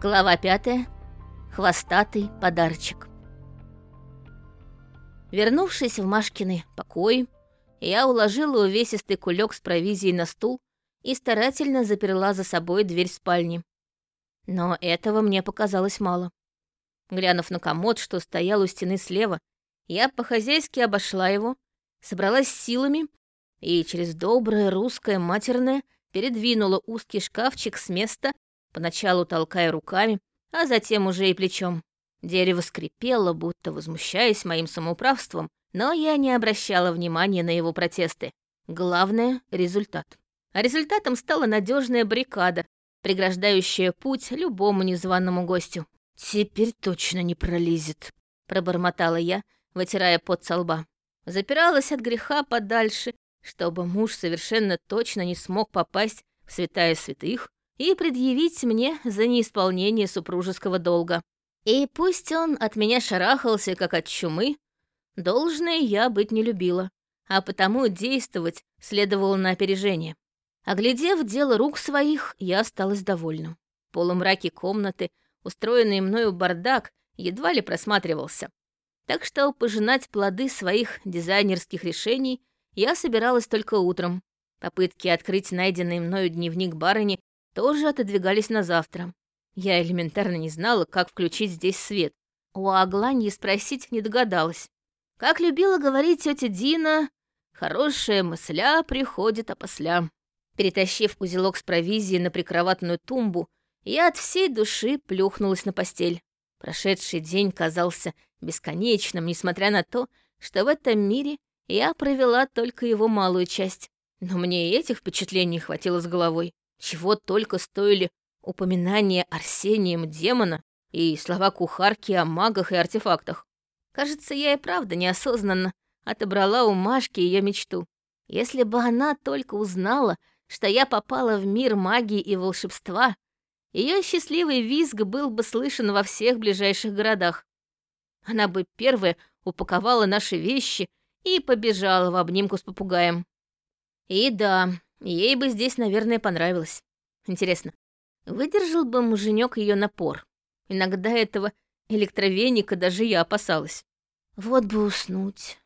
Глава пятая. Хвостатый подарочек. Вернувшись в Машкины покой, я уложила увесистый кулек с провизией на стул и старательно заперла за собой дверь спальни. Но этого мне показалось мало. Глянув на комод, что стоял у стены слева, я по-хозяйски обошла его, собралась силами и через доброе русское матерное передвинула узкий шкафчик с места, поначалу толкая руками, а затем уже и плечом. Дерево скрипело, будто возмущаясь моим самоуправством, но я не обращала внимания на его протесты. Главное — результат. А результатом стала надежная баррикада, преграждающая путь любому незваному гостю. «Теперь точно не пролезет», — пробормотала я, вытирая пот со лба. Запиралась от греха подальше, чтобы муж совершенно точно не смог попасть в святая святых и предъявить мне за неисполнение супружеского долга. И пусть он от меня шарахался, как от чумы, должной я быть не любила, а потому действовать следовало на опережение. Оглядев дело рук своих, я осталась довольна. В полумраке комнаты, устроенный мною бардак, едва ли просматривался. Так что пожинать плоды своих дизайнерских решений я собиралась только утром. Попытки открыть найденный мною дневник барыни тоже отодвигались на завтра. Я элементарно не знала, как включить здесь свет. У Агланьи спросить не догадалась. Как любила говорить тетя Дина, хорошая мысля приходит опосля. Перетащив узелок с провизией на прикроватную тумбу, я от всей души плюхнулась на постель. Прошедший день казался бесконечным, несмотря на то, что в этом мире я провела только его малую часть. Но мне и этих впечатлений хватило с головой. Чего только стоили упоминания Арсением демона и слова кухарки о магах и артефактах. Кажется, я и правда неосознанно отобрала у Машки ее мечту. Если бы она только узнала, что я попала в мир магии и волшебства, ее счастливый визг был бы слышен во всех ближайших городах. Она бы первая упаковала наши вещи и побежала в обнимку с попугаем. И да, Ей бы здесь, наверное, понравилось. Интересно, выдержал бы муженек ее напор? Иногда этого электровеника даже я опасалась. Вот бы уснуть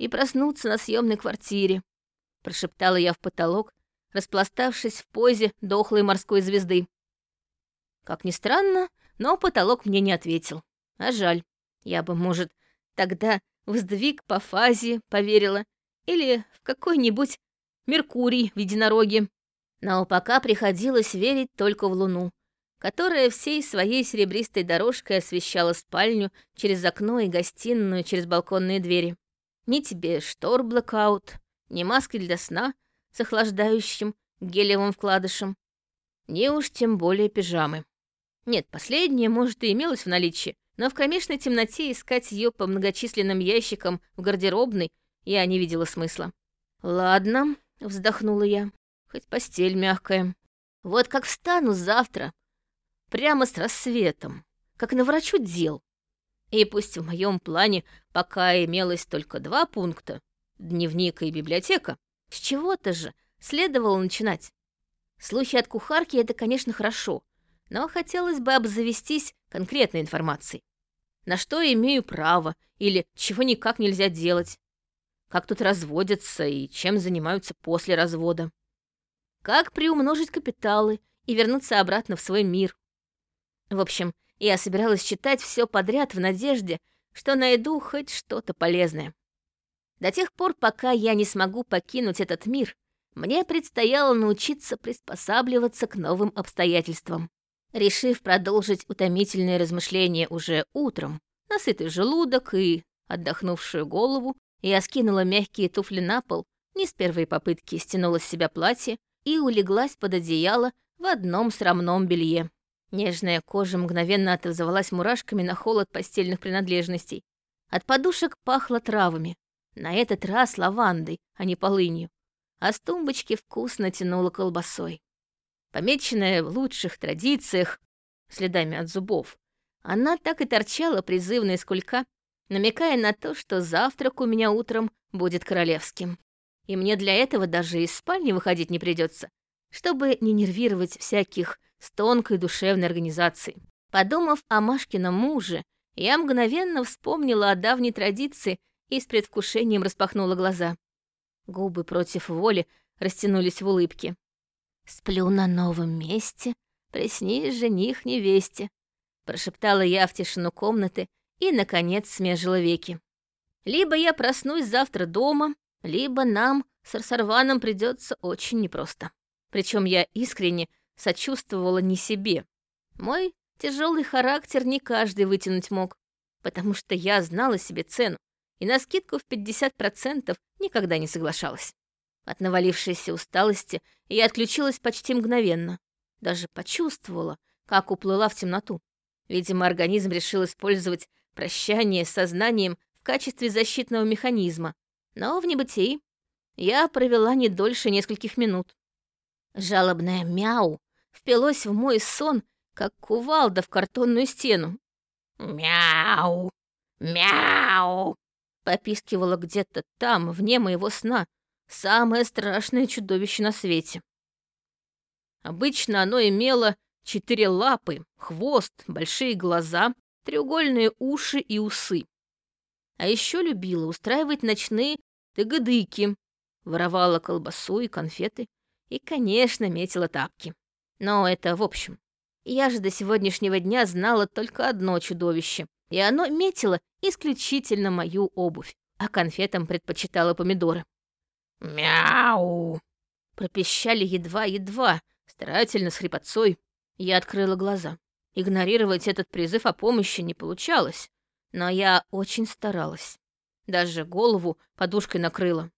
и проснуться на съемной квартире, прошептала я в потолок, распластавшись в позе дохлой морской звезды. Как ни странно, но потолок мне не ответил. А жаль. Я бы, может, тогда в сдвиг по фазе поверила или в какой-нибудь Меркурий в единороге. Но пока приходилось верить только в Луну, которая всей своей серебристой дорожкой освещала спальню через окно и гостиную через балконные двери. Ни тебе штор блэкаут, ни маски для сна с охлаждающим гелевым вкладышем, ни уж тем более пижамы. Нет, последнее, может, и имелось в наличии, но в кромешной темноте искать ее по многочисленным ящикам в гардеробной я не видела смысла. Ладно, Вздохнула я. Хоть постель мягкая. Вот как встану завтра, прямо с рассветом, как на врачу дел. И пусть в моем плане пока имелось только два пункта — дневник и библиотека, с чего-то же следовало начинать. Слухи от кухарки — это, конечно, хорошо, но хотелось бы обзавестись конкретной информацией. На что имею право или чего никак нельзя делать как тут разводятся и чем занимаются после развода. Как приумножить капиталы и вернуться обратно в свой мир. В общем, я собиралась читать все подряд в надежде, что найду хоть что-то полезное. До тех пор, пока я не смогу покинуть этот мир, мне предстояло научиться приспосабливаться к новым обстоятельствам. Решив продолжить утомительные размышления уже утром, насытый желудок и отдохнувшую голову, я скинула мягкие туфли на пол, не с первой попытки стянула с себя платье и улеглась под одеяло в одном срамном белье. Нежная кожа мгновенно отозвалась мурашками на холод постельных принадлежностей. От подушек пахло травами. На этот раз лавандой, а не полынью. А с тумбочки вкусно тянуло колбасой. Помеченная в лучших традициях, следами от зубов, она так и торчала призывно из намекая на то, что завтрак у меня утром будет королевским. И мне для этого даже из спальни выходить не придется, чтобы не нервировать всяких с тонкой душевной организацией. Подумав о Машкином муже, я мгновенно вспомнила о давней традиции и с предвкушением распахнула глаза. Губы против воли растянулись в улыбке. «Сплю на новом месте, приснись жених невесте», прошептала я в тишину комнаты и, наконец, смежила веки. «Либо я проснусь завтра дома, либо нам с Арсарваном придется очень непросто». Причем я искренне сочувствовала не себе. Мой тяжелый характер не каждый вытянуть мог, потому что я знала себе цену и на скидку в 50% никогда не соглашалась. От навалившейся усталости я отключилась почти мгновенно. Даже почувствовала, как уплыла в темноту. Видимо, организм решил использовать прощание с сознанием в качестве защитного механизма. Но в небытии я провела не дольше нескольких минут. Жалобное мяу впилось в мой сон, как кувалда в картонную стену. «Мяу! Мяу!» попискивало где-то там, вне моего сна, самое страшное чудовище на свете. Обычно оно имело четыре лапы, хвост, большие глаза, треугольные уши и усы. А еще любила устраивать ночные тыгадыки, воровала колбасу и конфеты и, конечно, метила тапки. Но это в общем. Я же до сегодняшнего дня знала только одно чудовище, и оно метило исключительно мою обувь, а конфетам предпочитала помидоры. «Мяу!» Пропищали едва-едва, старательно с хрипотцой. Я открыла глаза. Игнорировать этот призыв о помощи не получалось, но я очень старалась. Даже голову подушкой накрыла.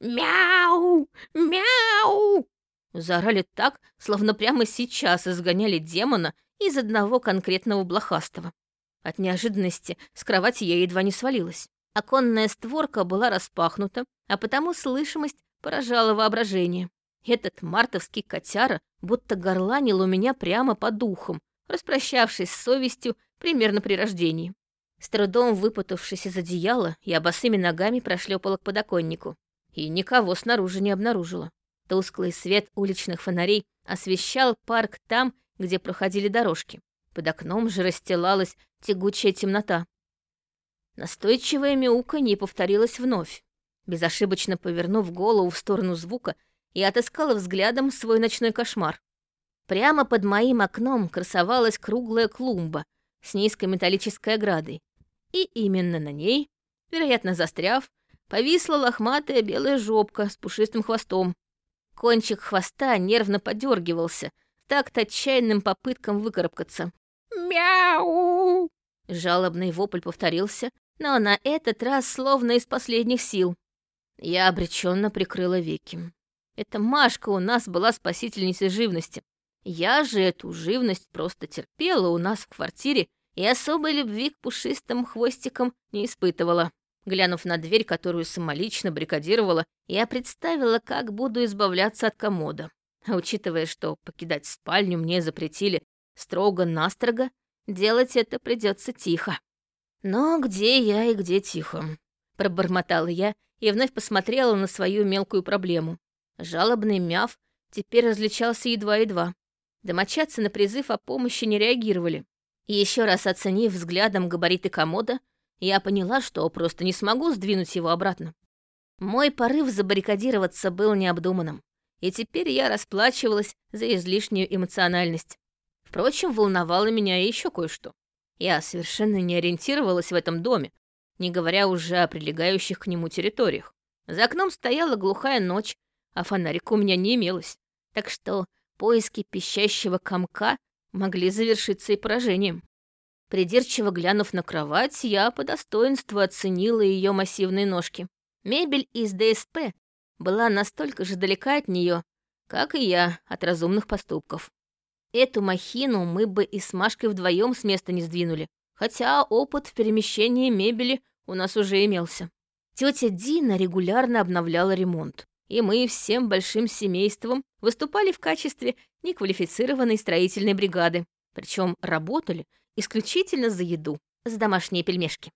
«Мяу! Мяу!» Заорали так, словно прямо сейчас изгоняли демона из одного конкретного блохастого. От неожиданности с кровати я едва не свалилась. Оконная створка была распахнута, а потому слышимость поражала воображение. Этот мартовский котяра будто горланил у меня прямо по духам, распрощавшись с совестью примерно при рождении. С трудом выпутавшись из одеяла, я босыми ногами прошлепала к подоконнику и никого снаружи не обнаружила. Тусклый свет уличных фонарей освещал парк там, где проходили дорожки. Под окном же расстилалась тягучая темнота. Настойчивое мяуканье повторилось вновь. Безошибочно повернув голову в сторону звука, я отыскала взглядом свой ночной кошмар. Прямо под моим окном красовалась круглая клумба с низкой металлической оградой. И именно на ней, вероятно, застряв, повисла лохматая белая жопка с пушистым хвостом. Кончик хвоста нервно подергивался, такт отчаянным попыткам выкарабкаться. «Мяу!» Жалобный вопль повторился, но на этот раз словно из последних сил. Я обреченно прикрыла веки. Эта Машка у нас была спасительницей живности. Я же эту живность просто терпела у нас в квартире и особой любви к пушистым хвостикам не испытывала. Глянув на дверь, которую самолично брикадировала, я представила, как буду избавляться от комода. Учитывая, что покидать спальню мне запретили строго-настрого, делать это придется тихо. Но где я и где тихо? Пробормотала я и вновь посмотрела на свою мелкую проблему. Жалобный мяв теперь различался едва-едва. Домочадцы на призыв о помощи не реагировали. И еще раз оценив взглядом габариты комода, я поняла, что просто не смогу сдвинуть его обратно. Мой порыв забаррикадироваться был необдуманным, и теперь я расплачивалась за излишнюю эмоциональность. Впрочем, волновало меня еще кое-что. Я совершенно не ориентировалась в этом доме, не говоря уже о прилегающих к нему территориях. За окном стояла глухая ночь, а фонарика у меня не имелось. Так что поиски пищащего комка могли завершиться и поражением. Придирчиво глянув на кровать, я по достоинству оценила ее массивные ножки. Мебель из ДСП была настолько же далека от нее, как и я от разумных поступков. Эту махину мы бы и с Машкой вдвоем с места не сдвинули, хотя опыт в перемещении мебели у нас уже имелся. Тетя Дина регулярно обновляла ремонт, и мы всем большим семейством выступали в качестве неквалифицированной строительной бригады, причем работали исключительно за еду, за домашние пельмешки.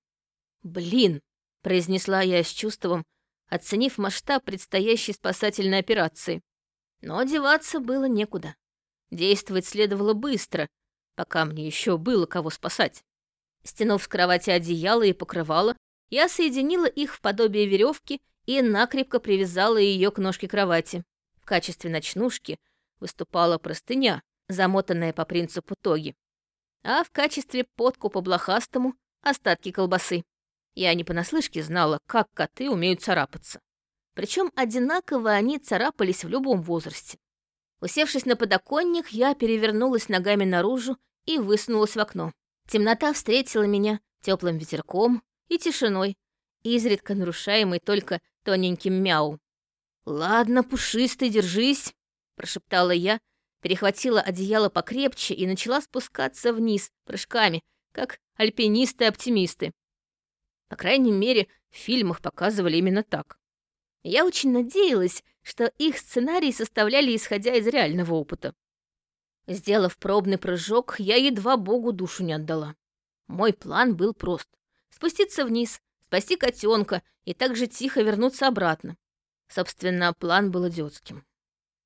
«Блин!» — произнесла я с чувством, оценив масштаб предстоящей спасательной операции. Но одеваться было некуда. Действовать следовало быстро, пока мне еще было кого спасать. Стянув с кровати одеяло и покрывало, я соединила их в подобие веревки и накрепко привязала ее к ножке кровати. В качестве ночнушки выступала простыня, замотанная по принципу тоги, а в качестве подкупа блохастому — остатки колбасы. Я не понаслышке знала, как коты умеют царапаться. Причем одинаково они царапались в любом возрасте. Усевшись на подоконник, я перевернулась ногами наружу и высунулась в окно. Темнота встретила меня теплым ветерком и тишиной, изредка нарушаемой только тоненьким мяу. «Ладно, пушистый, держись», — прошептала я, перехватила одеяло покрепче и начала спускаться вниз прыжками, как альпинисты-оптимисты. По крайней мере, в фильмах показывали именно так. Я очень надеялась, что их сценарий составляли исходя из реального опыта. Сделав пробный прыжок, я едва Богу душу не отдала. Мой план был прост — спуститься вниз, спасти котенка и также тихо вернуться обратно. Собственно, план был идиотским.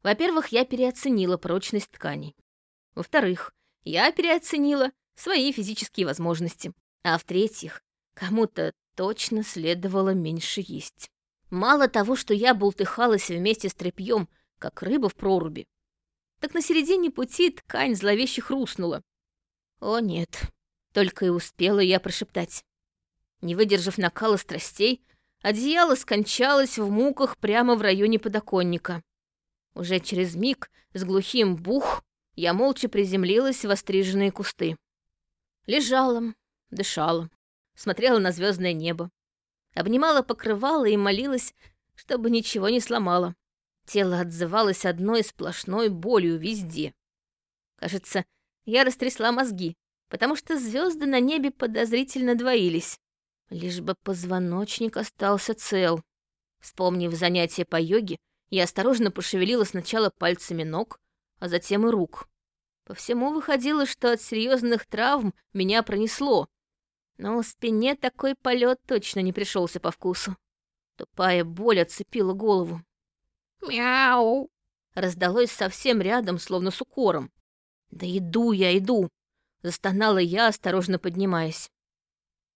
Во-первых, я переоценила прочность тканей. Во-вторых, я переоценила свои физические возможности. А в-третьих, кому-то точно следовало меньше есть. Мало того, что я бултыхалась вместе с тряпьем, как рыба в проруби, так на середине пути ткань зловеще хрустнула. О нет, только и успела я прошептать. Не выдержав накала страстей, одеяло скончалось в муках прямо в районе подоконника. Уже через миг с глухим бух я молча приземлилась в остриженные кусты. Лежала, дышала, смотрела на звездное небо, обнимала покрывало и молилась, чтобы ничего не сломала. Тело отзывалось одной сплошной болью везде. Кажется, я растрясла мозги, потому что звезды на небе подозрительно двоились. Лишь бы позвоночник остался цел. Вспомнив занятие по йоге, я осторожно пошевелила сначала пальцами ног, а затем и рук. По всему выходило, что от серьезных травм меня пронесло, но спине такой полет точно не пришелся по вкусу. Тупая боль отцепила голову. «Мяу!» раздалось совсем рядом, словно с укором. «Да иду я, иду!» — застонала я, осторожно поднимаясь.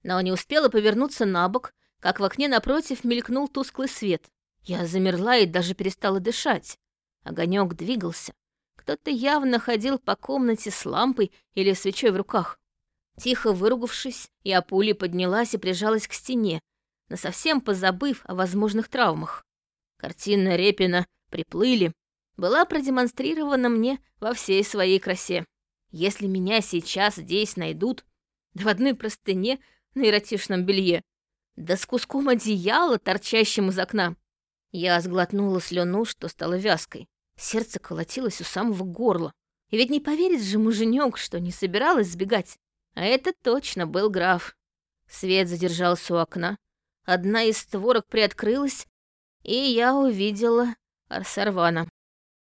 Но не успела повернуться на бок, как в окне напротив мелькнул тусклый свет. Я замерла и даже перестала дышать. Огонек двигался. Кто-то явно ходил по комнате с лампой или свечой в руках. Тихо выругавшись, я пулей поднялась и прижалась к стене, насовсем позабыв о возможных травмах. Картина Репина «Приплыли» была продемонстрирована мне во всей своей красе. Если меня сейчас здесь найдут, в одной простыне на эротичном белье, да с куском одеяла, торчащим из окна, я сглотнула слюну, что стало вязкой. Сердце колотилось у самого горла. И ведь не поверит же муженек, что не собиралась сбегать. А это точно был граф. Свет задержался у окна. Одна из створок приоткрылась, и я увидела Арсарвана.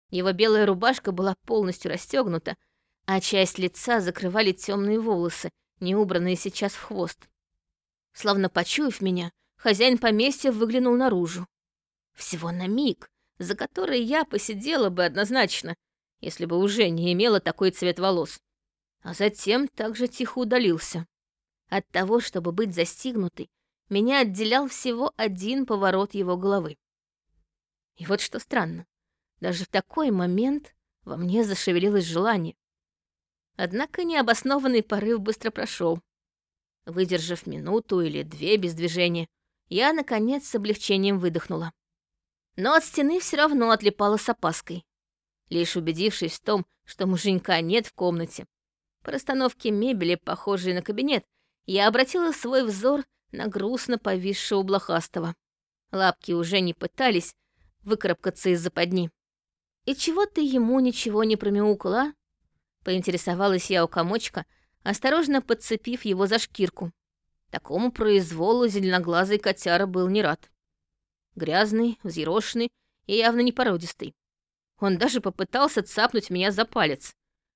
Его белая рубашка была полностью расстегнута, а часть лица закрывали темные волосы, не убранные сейчас в хвост. Словно почуяв меня, хозяин поместья выглянул наружу. Всего на миг, за который я посидела бы однозначно, если бы уже не имела такой цвет волос. А затем также тихо удалился. От того, чтобы быть застигнутой, меня отделял всего один поворот его головы. И вот что странно, даже в такой момент во мне зашевелилось желание. Однако необоснованный порыв быстро прошел. Выдержав минуту или две без движения, я, наконец, с облегчением выдохнула. Но от стены все равно отлипала с опаской. Лишь убедившись в том, что муженька нет в комнате, по расстановке мебели, похожей на кабинет, я обратила свой взор на грустно повисшего блохастого. Лапки уже не пытались выкарабкаться из западни. «И чего ты ему ничего не промяукала?» Поинтересовалась я у комочка, осторожно подцепив его за шкирку. Такому произволу зеленоглазый котяра был не рад. Грязный, взъерошенный и явно не породистый. Он даже попытался цапнуть меня за палец,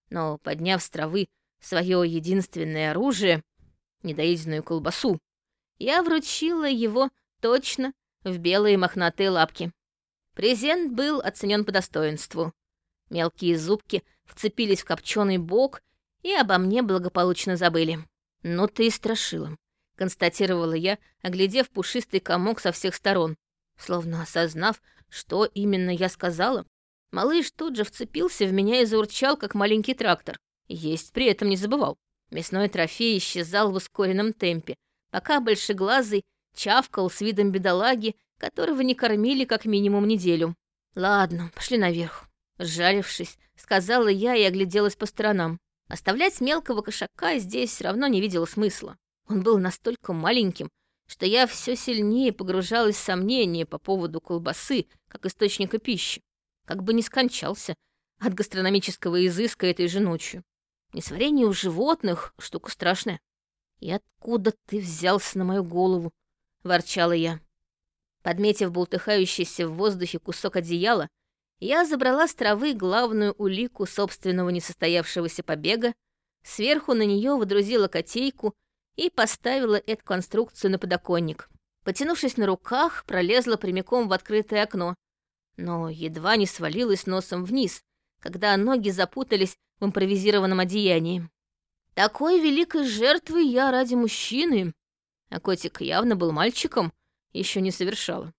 но, подняв с травы свое единственное оружие, недоеденную колбасу, я вручила его точно в белые мохнатые лапки. Презент был оценен по достоинству. Мелкие зубки вцепились в копченый бок и обо мне благополучно забыли. «Ну ты и страшила», — констатировала я, оглядев пушистый комок со всех сторон. Словно осознав, что именно я сказала, малыш тут же вцепился в меня и заурчал, как маленький трактор. Есть при этом не забывал. Мясной трофей исчезал в ускоренном темпе, пока большеглазый чавкал с видом бедолаги, которого не кормили как минимум неделю. «Ладно, пошли наверх». Сжалившись, сказала я и огляделась по сторонам. Оставлять мелкого кошака здесь все равно не видела смысла. Он был настолько маленьким, что я все сильнее погружалась в сомнения по поводу колбасы как источника пищи. Как бы не скончался от гастрономического изыска этой же ночью. Несварение у животных — штука страшная. «И откуда ты взялся на мою голову?» — ворчала я. Подметив бултыхающийся в воздухе кусок одеяла, я забрала с травы главную улику собственного несостоявшегося побега, сверху на нее водрузила котейку и поставила эту конструкцию на подоконник. Потянувшись на руках, пролезла прямиком в открытое окно, но едва не свалилась носом вниз, когда ноги запутались в импровизированном одеянии. Такой великой жертвы я ради мужчины, а котик явно был мальчиком, еще не совершала.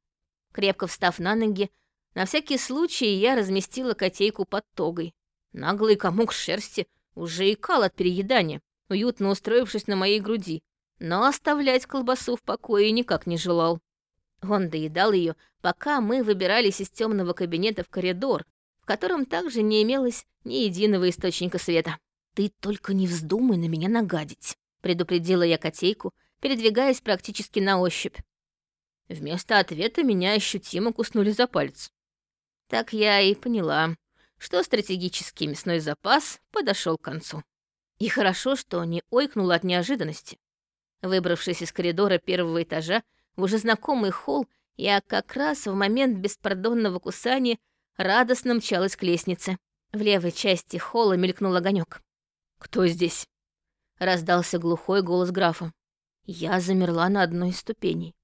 Крепко встав на ноги, на всякий случай я разместила котейку под тогой. Наглый комок шерсти уже икал от переедания, уютно устроившись на моей груди, но оставлять колбасу в покое никак не желал. Он доедал ее, пока мы выбирались из темного кабинета в коридор, в котором также не имелось ни единого источника света. «Ты только не вздумай на меня нагадить», — предупредила я котейку, передвигаясь практически на ощупь. Вместо ответа меня ощутимо куснули за палец. Так я и поняла, что стратегический мясной запас подошел к концу. И хорошо, что не ойкнула от неожиданности. Выбравшись из коридора первого этажа в уже знакомый холл, я как раз в момент беспардонного кусания радостно мчалась к лестнице. В левой части холла мелькнул огонек. «Кто здесь?» — раздался глухой голос графа. Я замерла на одной из ступеней.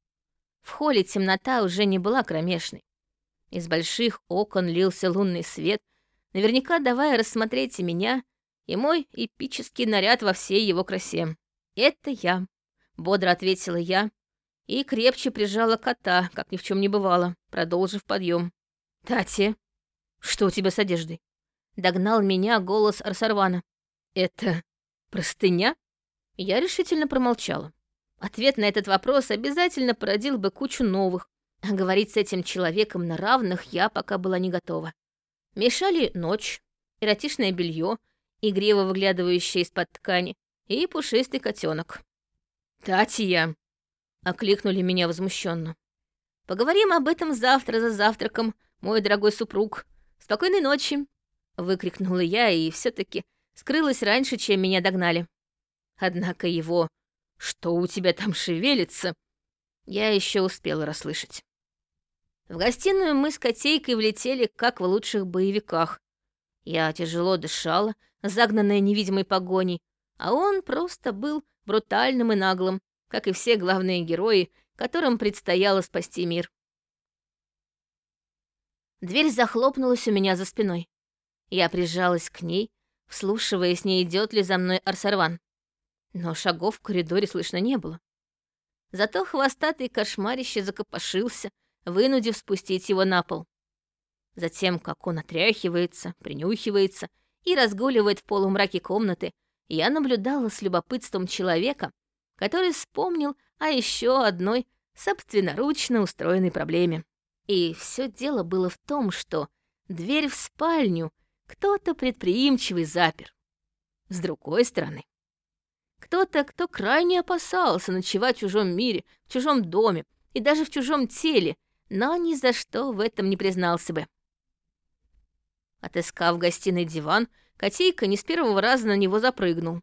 В холле темнота уже не была кромешной. Из больших окон лился лунный свет, наверняка давая рассмотреть и меня, и мой эпический наряд во всей его красе. «Это я», — бодро ответила я, и крепче прижала кота, как ни в чем не бывало, продолжив подъем. «Тати, что у тебя с одеждой?» Догнал меня голос Арсарвана. «Это простыня?» Я решительно промолчала. Ответ на этот вопрос обязательно породил бы кучу новых, а говорить с этим человеком на равных я пока была не готова. Мешали ночь, эротичное белье, игриво выглядывающее из-под ткани, и пушистый котенок. «Татья!» — окликнули меня возмущенно. «Поговорим об этом завтра за завтраком, мой дорогой супруг. Спокойной ночи!» — выкрикнула я и все таки скрылась раньше, чем меня догнали. Однако его «Что у тебя там шевелится?» Я еще успела расслышать. В гостиную мы с котейкой влетели, как в лучших боевиках. Я тяжело дышала, загнанная невидимой погоней, а он просто был брутальным и наглым, как и все главные герои, которым предстояло спасти мир. Дверь захлопнулась у меня за спиной. Я прижалась к ней, вслушиваясь, не идет ли за мной Арсарван но шагов в коридоре слышно не было. Зато хвостатый кошмарище закопошился, вынудив спустить его на пол. Затем, как он отряхивается, принюхивается и разгуливает в полумраке комнаты, я наблюдала с любопытством человека, который вспомнил о еще одной собственноручно устроенной проблеме. И все дело было в том, что дверь в спальню кто-то предприимчивый запер. С другой стороны, кто-то, кто крайне опасался ночевать в чужом мире, в чужом доме и даже в чужом теле, но ни за что в этом не признался бы. Отыскав гостиной диван, котейка не с первого раза на него запрыгнул.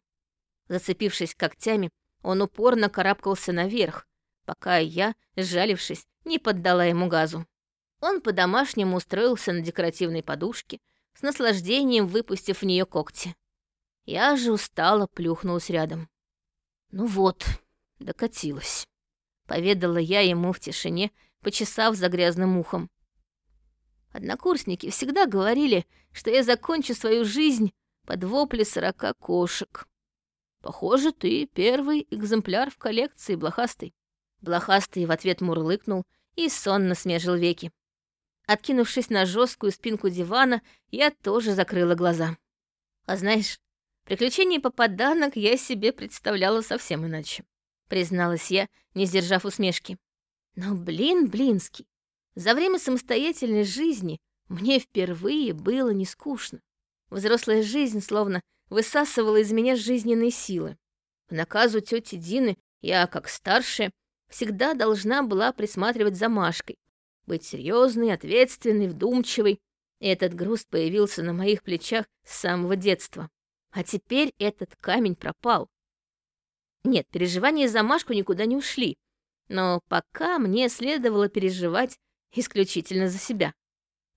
Зацепившись когтями, он упорно карабкался наверх, пока я, сжалившись, не поддала ему газу. Он по-домашнему устроился на декоративной подушке, с наслаждением выпустив в нее когти. Я же устало плюхнулась рядом. «Ну вот, докатилась», — поведала я ему в тишине, почесав за грязным ухом. Однокурсники всегда говорили, что я закончу свою жизнь под вопли сорока кошек. Похоже, ты первый экземпляр в коллекции, блохастый. Блохастый в ответ мурлыкнул и сонно смежил веки. Откинувшись на жесткую спинку дивана, я тоже закрыла глаза. А знаешь, приключения попаданок я себе представляла совсем иначе, призналась я, не сдержав усмешки. Но, блин, блинский, за время самостоятельной жизни мне впервые было не скучно. Взрослая жизнь словно высасывала из меня жизненные силы. По наказу тети Дины я, как старшая, всегда должна была присматривать за Машкой, быть серьезной, ответственной, вдумчивой. И этот груз появился на моих плечах с самого детства. А теперь этот камень пропал. Нет, переживания за Машку никуда не ушли, но пока мне следовало переживать исключительно за себя.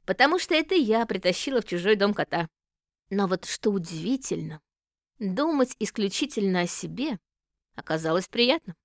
Потому что это я притащила в чужой дом кота. Но вот что удивительно, думать исключительно о себе оказалось приятно.